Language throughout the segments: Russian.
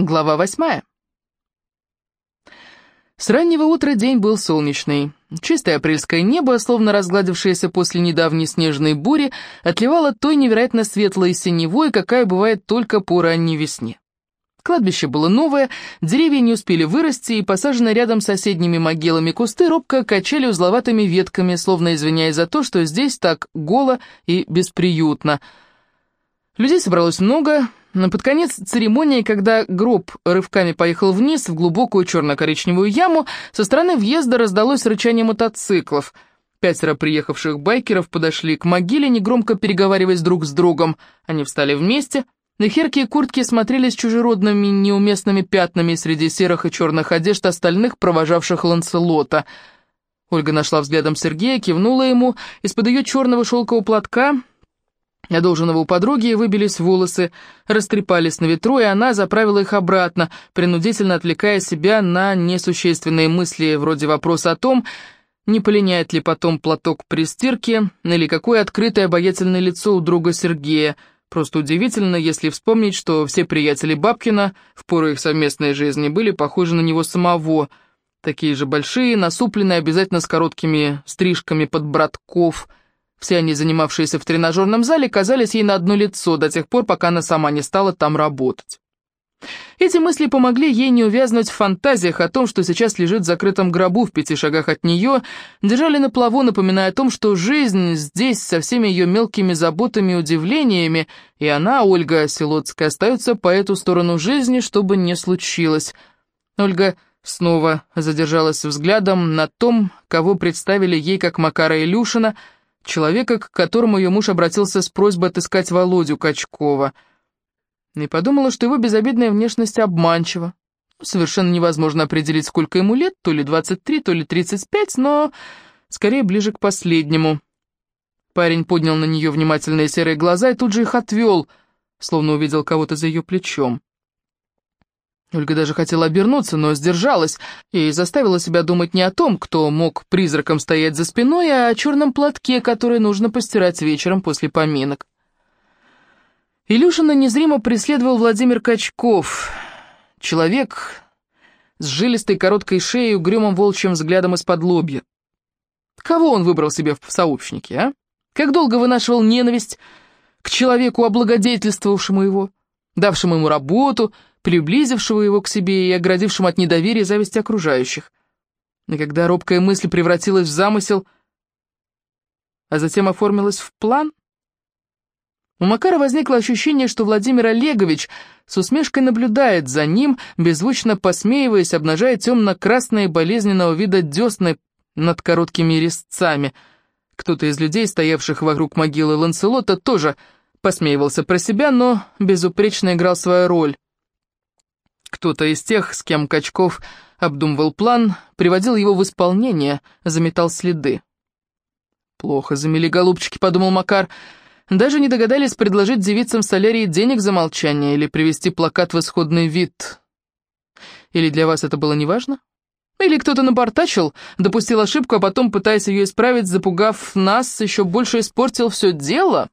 Глава восьмая. С раннего утра день был солнечный. Чистое апрельское небо, словно разгладившееся после недавней снежной бури, отливало той невероятно светлой синевой, какая бывает только по ранней весне. Кладбище было новое, деревья не успели вырасти, и посаженные рядом с соседними могилами кусты робко качали узловатыми ветками, словно извиняясь за то, что здесь так голо и бесприютно. Людей собралось много, но под конец церемонии, когда гроб рывками поехал вниз в глубокую черно-коричневую яму, со стороны въезда раздалось рычание мотоциклов. Пятеро приехавших байкеров подошли к могиле, негромко переговариваясь друг с другом. Они встали вместе. На херки и куртки смотрелись чужеродными неуместными пятнами среди серых и черных одежд остальных, провожавших Ланселота. Ольга нашла взглядом Сергея, кивнула ему. Из-под ее черного шелкового платка Одолженного у подруги выбились волосы, растрепались на ветру, и она заправила их обратно, принудительно отвлекая себя на несущественные мысли, вроде вопроса о том, не полиняет ли потом платок при стирке, или какое открытое обаятельное лицо у друга Сергея. Просто удивительно, если вспомнить, что все приятели Бабкина в пору их совместной жизни были похожи на него самого. Такие же большие, насупленные, обязательно с короткими стрижками под братков – все они, занимавшиеся в тренажерном зале, казались ей на одно лицо до тех пор, пока она сама не стала там работать. Эти мысли помогли ей не увязнуть в фантазиях о том, что сейчас лежит в закрытом гробу в пяти шагах от нее, держали на плаву, напоминая о том, что жизнь здесь со всеми ее мелкими заботами и удивлениями, и она, Ольга Селоцкая, остается по эту сторону жизни, чтобы не случилось. Ольга снова задержалась взглядом на том, кого представили ей как Макара Илюшина, человека, к которому ее муж обратился с просьбой отыскать Володю Качкова. И подумала, что его безобидная внешность обманчива. Совершенно невозможно определить, сколько ему лет, то ли 23, то ли 35, но скорее ближе к последнему. Парень поднял на нее внимательные серые глаза и тут же их отвел, словно увидел кого-то за ее плечом. Ольга даже хотела обернуться, но сдержалась и заставила себя думать не о том, кто мог призраком стоять за спиной, а о черном платке, который нужно постирать вечером после поминок. Илюшина незримо преследовал Владимир Качков, человек с жилистой короткой шеей и угрюмым волчьим взглядом из-под лобья. Кого он выбрал себе в сообщнике, а? Как долго вынашивал ненависть к человеку, облагодетельствовавшему его, давшему ему работу, приблизившего его к себе и оградившему от недоверия и зависти окружающих. И когда робкая мысль превратилась в замысел, а затем оформилась в план, у Макара возникло ощущение, что Владимир Олегович с усмешкой наблюдает за ним, беззвучно посмеиваясь, обнажая темно-красные болезненного вида десны над короткими резцами. Кто-то из людей, стоявших вокруг могилы Ланселота, тоже посмеивался про себя, но безупречно играл свою роль. Кто-то из тех, с кем Качков обдумывал план, приводил его в исполнение, заметал следы. «Плохо замели голубчики», — подумал Макар. «Даже не догадались предложить девицам солярии денег за молчание или привести плакат в исходный вид. Или для вас это было неважно? Или кто-то напортачил, допустил ошибку, а потом, пытаясь ее исправить, запугав нас, еще больше испортил все дело?»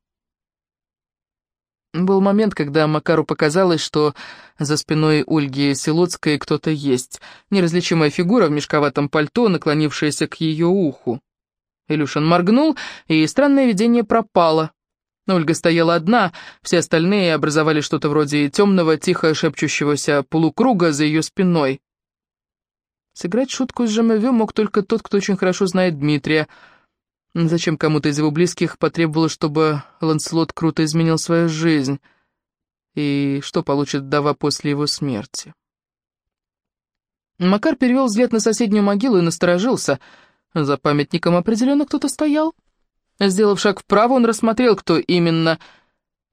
Был момент, когда Макару показалось, что за спиной Ольги Селоцкой кто-то есть, неразличимая фигура в мешковатом пальто, наклонившаяся к ее уху. Илюшин моргнул, и странное видение пропало. Ольга стояла одна, все остальные образовали что-то вроде темного, тихо шепчущегося полукруга за ее спиной. Сыграть шутку с Жемеве мог только тот, кто очень хорошо знает Дмитрия — Зачем кому-то из его близких потребовалось, чтобы Ланселот круто изменил свою жизнь? И что получит Дава после его смерти? Макар перевел взгляд на соседнюю могилу и насторожился. За памятником определенно кто-то стоял. Сделав шаг вправо, он рассмотрел, кто именно,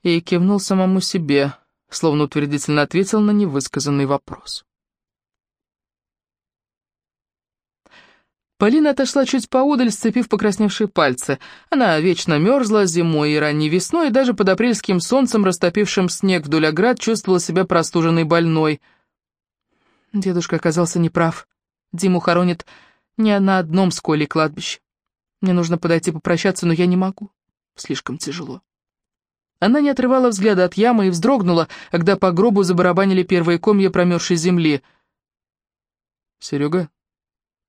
и кивнул самому себе, словно утвердительно ответил на невысказанный вопрос. Полина отошла чуть поодаль, сцепив покрасневшие пальцы. Она вечно мерзла зимой и ранней весной, и даже под апрельским солнцем, растопившим снег вдоль оград, чувствовала себя простуженной больной. Дедушка оказался неправ. Диму хоронит не на одном сколе кладбище. Мне нужно подойти попрощаться, но я не могу. Слишком тяжело. Она не отрывала взгляда от ямы и вздрогнула, когда по гробу забарабанили первые комья промерзшей земли. «Серега,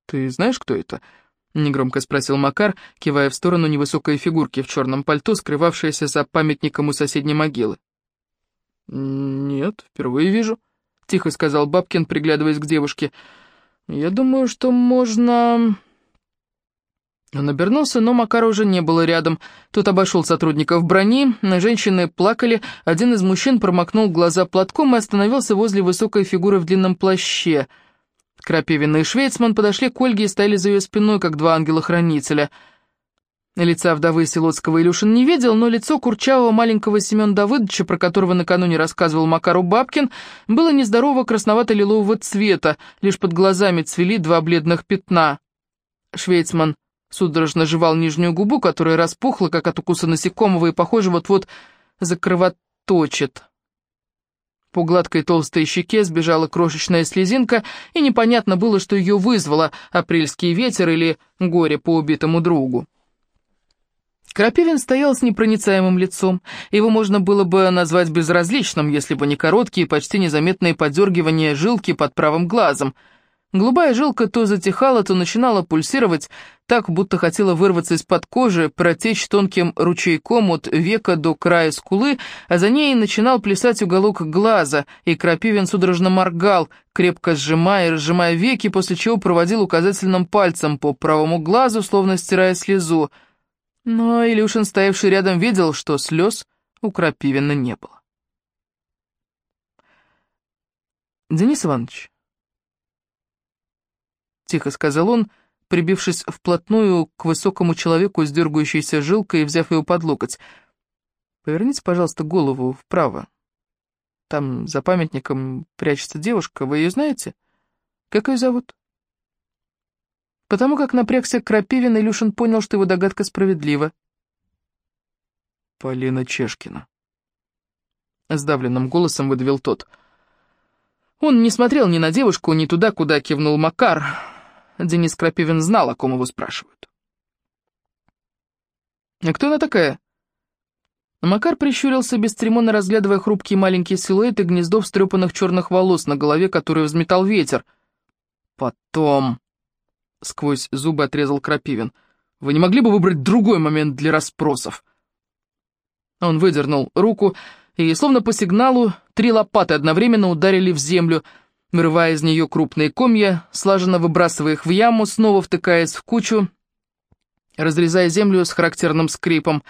ты знаешь, кто это?» — негромко спросил Макар, кивая в сторону невысокой фигурки в черном пальто, скрывавшейся за памятником у соседней могилы. «Нет, впервые вижу», — тихо сказал Бабкин, приглядываясь к девушке. «Я думаю, что можно...» Он обернулся, но Макара уже не было рядом. Тот обошел сотрудников брони, женщины плакали, один из мужчин промокнул глаза платком и остановился возле высокой фигуры в длинном плаще. Крапивина и Швейцман подошли к Ольге и стояли за ее спиной, как два ангела-хранителя. Лица вдовы Силотского Илюшин не видел, но лицо курчавого маленького Семена Давыдовича, про которого накануне рассказывал Макару Бабкин, было нездорово красновато-лилового цвета, лишь под глазами цвели два бледных пятна. Швейцман судорожно жевал нижнюю губу, которая распухла, как от укуса насекомого, и, похоже, вот-вот закровоточит. По гладкой толстой щеке сбежала крошечная слезинка, и непонятно было, что ее вызвало апрельский ветер или горе по убитому другу. Крапивин стоял с непроницаемым лицом. Его можно было бы назвать безразличным, если бы не короткие, почти незаметные подергивания жилки под правым глазом — Голубая жилка то затихала, то начинала пульсировать, так, будто хотела вырваться из-под кожи, протечь тонким ручейком от века до края скулы, а за ней начинал плясать уголок глаза, и Крапивин судорожно моргал, крепко сжимая и разжимая веки, после чего проводил указательным пальцем по правому глазу, словно стирая слезу. Но Илюшин, стоявший рядом, видел, что слез у Крапивина не было. «Денис Иванович, — тихо сказал он, прибившись вплотную к высокому человеку с дергающейся жилкой и взяв его под локоть. «Поверните, пожалуйста, голову вправо. Там за памятником прячется девушка, вы ее знаете? Как ее зовут?» Потому как напрягся Крапивин, Илюшин понял, что его догадка справедлива. «Полина Чешкина», — сдавленным голосом выдавил тот. Он не смотрел ни на девушку, ни туда, куда кивнул Макар, Денис Крапивин знал, о ком его спрашивают. «А кто она такая?» Макар прищурился, бесцеремонно разглядывая хрупкие маленькие силуэты гнездо встрепанных черных волос на голове, которые взметал ветер. «Потом...» — сквозь зубы отрезал Крапивин. «Вы не могли бы выбрать другой момент для расспросов?» Он выдернул руку, и, словно по сигналу, три лопаты одновременно ударили в землю — вырывая из нее крупные комья, слаженно выбрасывая их в яму, снова втыкаясь в кучу, разрезая землю с характерным скрипом.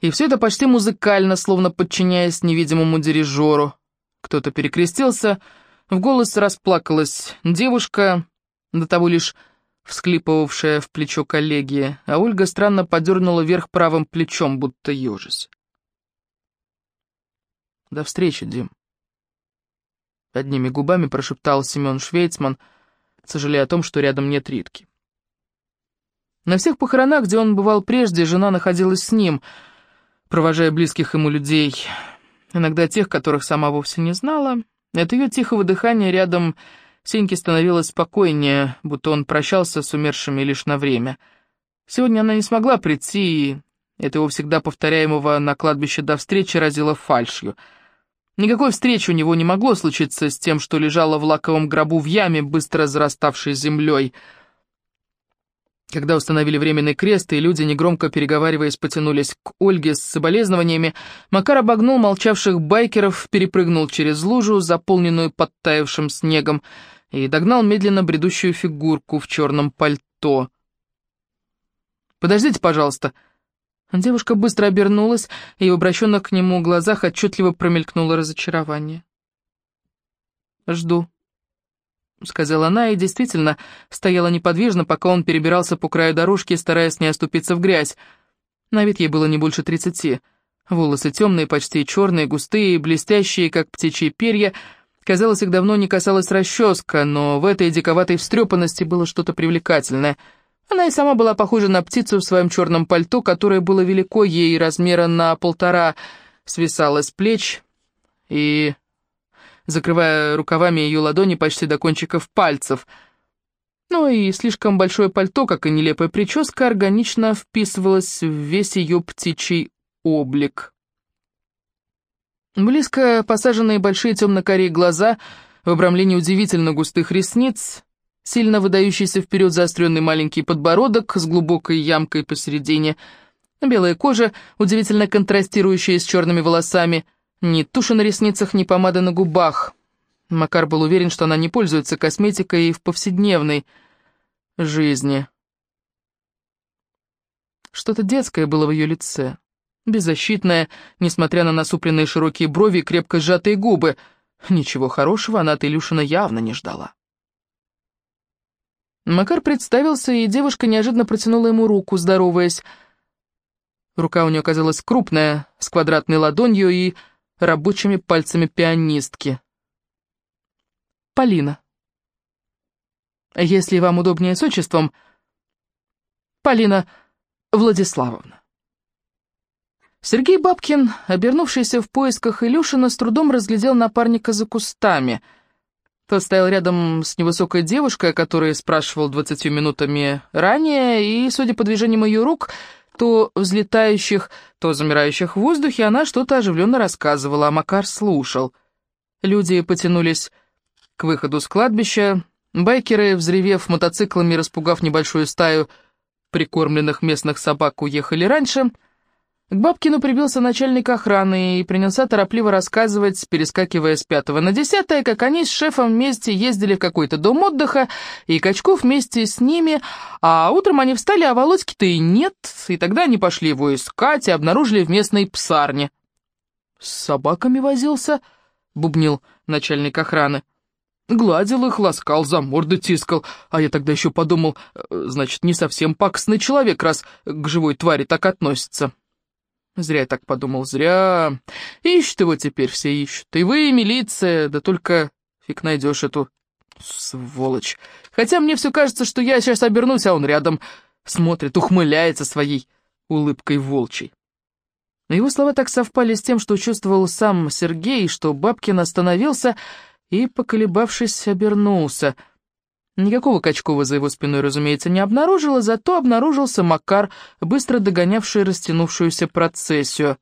И все это почти музыкально, словно подчиняясь невидимому дирижеру. Кто-то перекрестился, в голос расплакалась девушка, до того лишь всклипывавшая в плечо коллеги, а Ольга странно подернула вверх правым плечом, будто ежись. «До встречи, Дим», Одними губами прошептал Семен Швейцман, сожалея о том, что рядом нет Ритки. На всех похоронах, где он бывал прежде, жена находилась с ним, провожая близких ему людей, иногда тех, которых сама вовсе не знала. От ее тихого дыхания рядом Сеньке становилось спокойнее, будто он прощался с умершими лишь на время. Сегодня она не смогла прийти, и этого всегда повторяемого на кладбище до встречи разило фальшью — Никакой встречи у него не могло случиться с тем, что лежало в лаковом гробу в яме, быстро зараставшей землей. Когда установили временный крест, и люди, негромко переговариваясь, потянулись к Ольге с соболезнованиями, Макар обогнул молчавших байкеров, перепрыгнул через лужу, заполненную подтаявшим снегом, и догнал медленно бредущую фигурку в черном пальто. «Подождите, пожалуйста», Девушка быстро обернулась, и в обращенных к нему глазах отчетливо промелькнуло разочарование. «Жду», — сказала она, и действительно стояла неподвижно, пока он перебирался по краю дорожки, стараясь не оступиться в грязь. На вид ей было не больше тридцати. Волосы темные, почти черные, густые, блестящие, как птичьи перья. Казалось, их давно не касалась расческа, но в этой диковатой встрепанности было что-то привлекательное — она и сама была похожа на птицу в своем черном пальто, которое было велико ей размера на полтора, свисало с плеч и, закрывая рукавами ее ладони почти до кончиков пальцев. Ну и слишком большое пальто, как и нелепая прическа, органично вписывалось в весь ее птичий облик. Близко посаженные большие темно-корей глаза, в обрамлении удивительно густых ресниц, сильно выдающийся вперед заостренный маленький подбородок с глубокой ямкой посередине, белая кожа, удивительно контрастирующая с черными волосами, ни туши на ресницах, ни помады на губах. Макар был уверен, что она не пользуется косметикой и в повседневной жизни. Что-то детское было в ее лице. Беззащитная, несмотря на насупленные широкие брови и крепко сжатые губы. Ничего хорошего она от Илюшина явно не ждала. Макар представился, и девушка неожиданно протянула ему руку, здороваясь. Рука у нее оказалась крупная, с квадратной ладонью и рабочими пальцами пианистки. Полина. Если вам удобнее с отчеством, Полина Владиславовна. Сергей Бабкин, обернувшийся в поисках Илюшина, с трудом разглядел напарника за кустами. Тот стоял рядом с невысокой девушкой, которая спрашивал двадцатью минутами ранее, и, судя по движениям ее рук, то взлетающих, то замирающих в воздухе, она что-то оживленно рассказывала, а Макар слушал. Люди потянулись к выходу с кладбища. Байкеры, взревев мотоциклами, распугав небольшую стаю прикормленных местных собак, уехали раньше — к Бабкину прибился начальник охраны и принялся торопливо рассказывать, перескакивая с пятого на десятое, как они с шефом вместе ездили в какой-то дом отдыха, и Качков вместе с ними, а утром они встали, а Володьки-то и нет, и тогда они пошли его искать и обнаружили в местной псарне. «С собаками возился?» — бубнил начальник охраны. Гладил их, ласкал, за морды тискал, а я тогда еще подумал, э, значит, не совсем пакостный человек, раз к живой твари так относится. Зря я так подумал, зря. Ищут его теперь все ищут. И вы, и милиция, да только фиг найдешь эту сволочь. Хотя мне все кажется, что я сейчас обернусь, а он рядом смотрит, ухмыляется своей улыбкой волчей. Но его слова так совпали с тем, что чувствовал сам Сергей, что Бабкин остановился и, поколебавшись, обернулся — Никакого Качкова за его спиной, разумеется, не обнаружила, зато обнаружился Макар, быстро догонявший растянувшуюся процессию.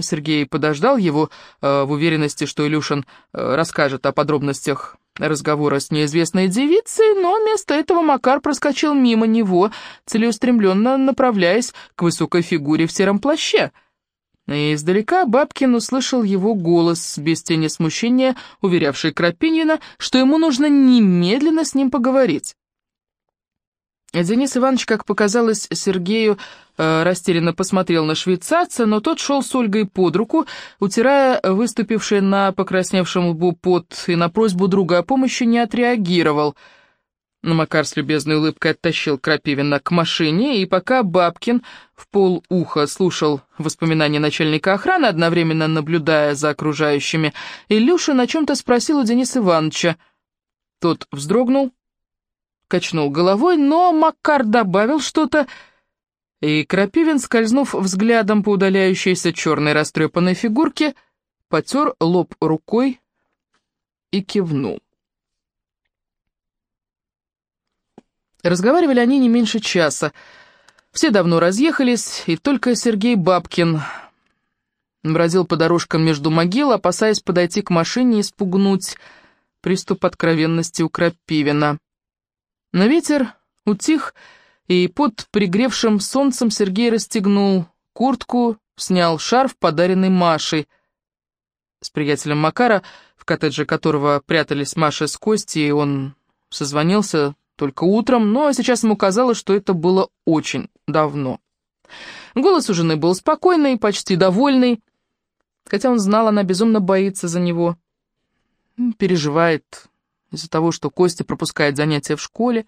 Сергей подождал его э, в уверенности, что Илюшин э, расскажет о подробностях разговора с неизвестной девицей, но вместо этого Макар проскочил мимо него, целеустремленно направляясь к высокой фигуре в сером плаще — и издалека Бабкин услышал его голос, без тени смущения, уверявший Крапинина, что ему нужно немедленно с ним поговорить. Денис Иванович, как показалось Сергею, э, растерянно посмотрел на швейцарца, но тот шел с Ольгой под руку, утирая выступивший на покрасневшем лбу пот, и на просьбу друга о помощи не отреагировал — но Макар с любезной улыбкой оттащил Крапивина к машине, и пока Бабкин в пол уха слушал воспоминания начальника охраны, одновременно наблюдая за окружающими, Илюша на чем-то спросил у Дениса Ивановича. Тот вздрогнул, качнул головой, но Макар добавил что-то, и Крапивин, скользнув взглядом по удаляющейся черной растрепанной фигурке, потер лоб рукой и кивнул. Разговаривали они не меньше часа. Все давно разъехались, и только Сергей Бабкин бродил по дорожкам между могил, опасаясь подойти к машине и спугнуть приступ откровенности у Крапивина. Но ветер утих, и под пригревшим солнцем Сергей расстегнул куртку, снял шарф, подаренный Машей. С приятелем Макара, в коттедже которого прятались Маша с Костей, он созвонился только утром, но сейчас ему казалось, что это было очень давно. Голос у жены был спокойный, почти довольный, хотя он знал, она безумно боится за него. Переживает из-за того, что Костя пропускает занятия в школе.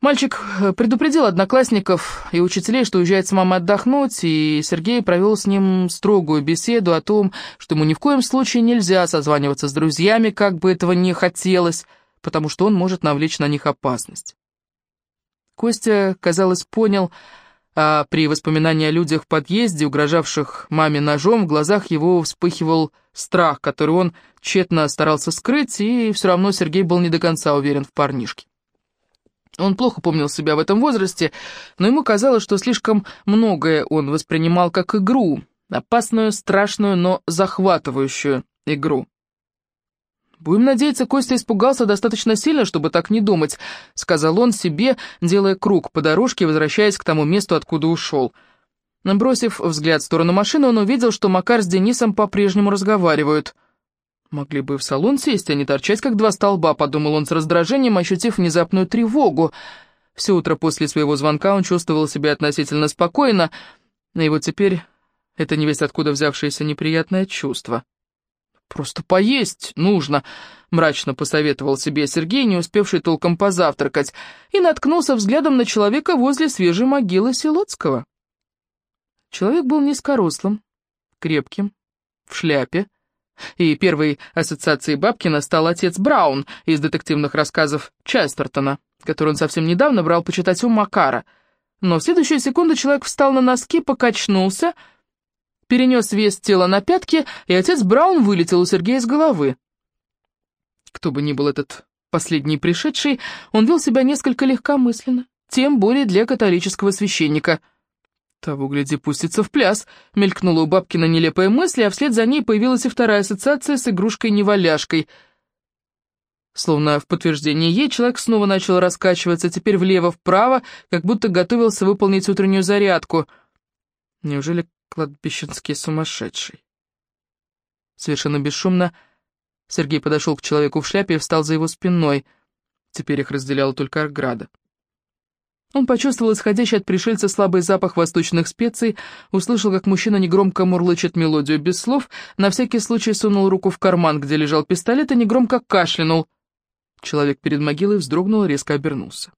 Мальчик э, предупредил одноклассников и учителей, что уезжает с мамой отдохнуть, и Сергей провел с ним строгую беседу о том, что ему ни в коем случае нельзя созваниваться с друзьями, как бы этого не хотелось, потому что он может навлечь на них опасность. Костя, казалось, понял, а при воспоминании о людях в подъезде, угрожавших маме ножом, в глазах его вспыхивал страх, который он тщетно старался скрыть, и все равно Сергей был не до конца уверен в парнишке. Он плохо помнил себя в этом возрасте, но ему казалось, что слишком многое он воспринимал как игру, Опасную, страшную, но захватывающую игру. «Будем надеяться, Костя испугался достаточно сильно, чтобы так не думать», — сказал он себе, делая круг по дорожке, возвращаясь к тому месту, откуда ушел. Бросив взгляд в сторону машины, он увидел, что Макар с Денисом по-прежнему разговаривают. «Могли бы в салон сесть, а не торчать, как два столба», — подумал он с раздражением, ощутив внезапную тревогу. Все утро после своего звонка он чувствовал себя относительно спокойно, и вот теперь это не весь откуда взявшееся неприятное чувство. «Просто поесть нужно», — мрачно посоветовал себе Сергей, не успевший толком позавтракать, и наткнулся взглядом на человека возле свежей могилы Селоцкого. Человек был низкорослым, крепким, в шляпе, и первой ассоциацией Бабкина стал отец Браун из детективных рассказов Честертона, который он совсем недавно брал почитать у Макара. Но в следующую секунду человек встал на носки, покачнулся — перенес вес тела на пятки, и отец Браун вылетел у Сергея из головы. Кто бы ни был этот последний пришедший, он вел себя несколько легкомысленно, тем более для католического священника. «Того, гляди, пустится в пляс», — мелькнула у Бабкина нелепая мысль, а вслед за ней появилась и вторая ассоциация с игрушкой-неваляшкой. Словно в подтверждение ей, человек снова начал раскачиваться, теперь влево-вправо, как будто готовился выполнить утреннюю зарядку. Неужели кладбищенский сумасшедший. Совершенно бесшумно Сергей подошел к человеку в шляпе и встал за его спиной. Теперь их разделяла только ограда. Он почувствовал исходящий от пришельца слабый запах восточных специй, услышал, как мужчина негромко мурлычет мелодию без слов, на всякий случай сунул руку в карман, где лежал пистолет, и негромко кашлянул. Человек перед могилой вздрогнул и резко обернулся.